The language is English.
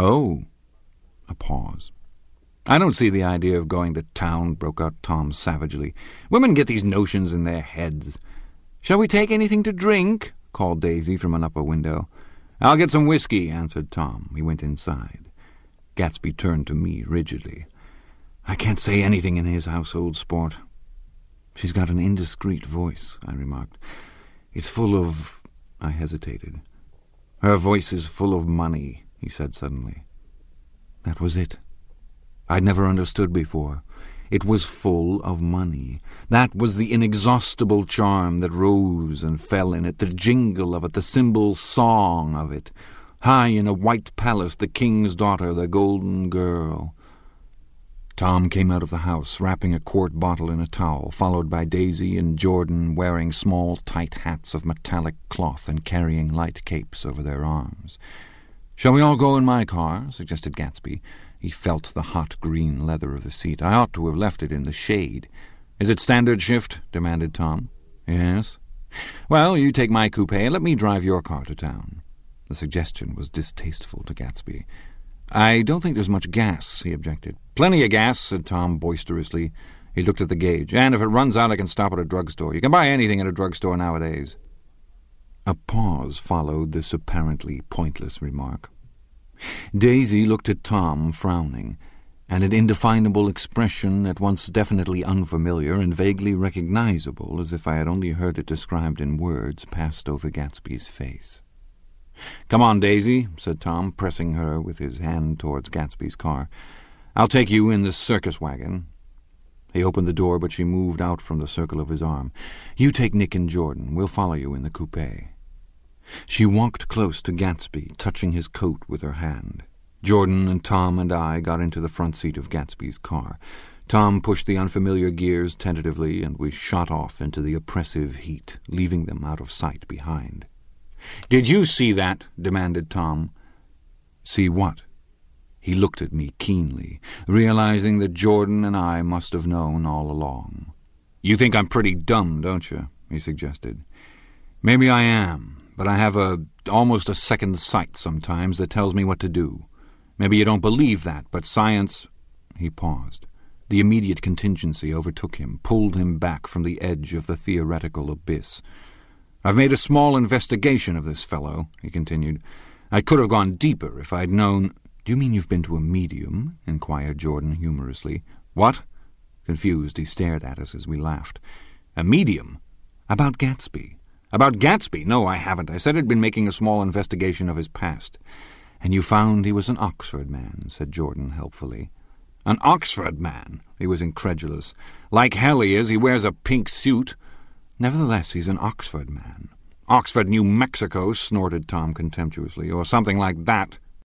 Oh. A pause. I don't see the idea of going to town, broke out Tom savagely. Women get these notions in their heads. Shall we take anything to drink? called Daisy from an upper window. I'll get some whiskey, answered Tom. He went inside. Gatsby turned to me rigidly. I can't say anything in his household sport. She's got an indiscreet voice, I remarked. It's full of... I hesitated. Her voice is full of money, he said suddenly. That was it. I'd never understood before. It was full of money. That was the inexhaustible charm that rose and fell in it, the jingle of it, the cymbal song of it. High in a white palace, the king's daughter, the golden girl. Tom came out of the house, wrapping a quart bottle in a towel, followed by Daisy and Jordan wearing small, tight hats of metallic cloth and carrying light capes over their arms. Shall we all go in my car? suggested Gatsby. He felt the hot green leather of the seat. I ought to have left it in the shade. Is it standard shift? demanded Tom. Yes. Well, you take my coupe and let me drive your car to town. The suggestion was distasteful to Gatsby. I don't think there's much gas, he objected. Plenty of gas, said Tom boisterously. He looked at the gauge. And if it runs out, I can stop at a drugstore. You can buy anything at a drugstore nowadays. A pause followed this apparently pointless remark. Daisy looked at Tom, frowning, and an indefinable expression at once definitely unfamiliar and vaguely recognizable, as if I had only heard it described in words, passed over Gatsby's face. Come on, Daisy, said Tom, pressing her with his hand towards Gatsby's car. I'll take you in this circus wagon. He opened the door, but she moved out from the circle of his arm. You take Nick and Jordan. We'll follow you in the coupe. She walked close to Gatsby, touching his coat with her hand. Jordan and Tom and I got into the front seat of Gatsby's car. Tom pushed the unfamiliar gears tentatively, and we shot off into the oppressive heat, leaving them out of sight behind. Did you see that? demanded Tom. See what? He looked at me keenly, realizing that Jordan and I must have known all along. You think I'm pretty dumb, don't you? he suggested. Maybe I am, but I have a almost a second sight sometimes that tells me what to do. Maybe you don't believe that, but science... He paused. The immediate contingency overtook him, pulled him back from the edge of the theoretical abyss. I've made a small investigation of this fellow, he continued. I could have gone deeper if I'd known... Do you mean you've been to a medium? inquired Jordan humorously. What? Confused, he stared at us as we laughed. A medium? About Gatsby. About Gatsby? No, I haven't. I said I'd been making a small investigation of his past. And you found he was an Oxford man, said Jordan helpfully. An Oxford man? He was incredulous. Like hell he is. He wears a pink suit. Nevertheless, he's an Oxford man. Oxford, New Mexico, snorted Tom contemptuously, or something like that.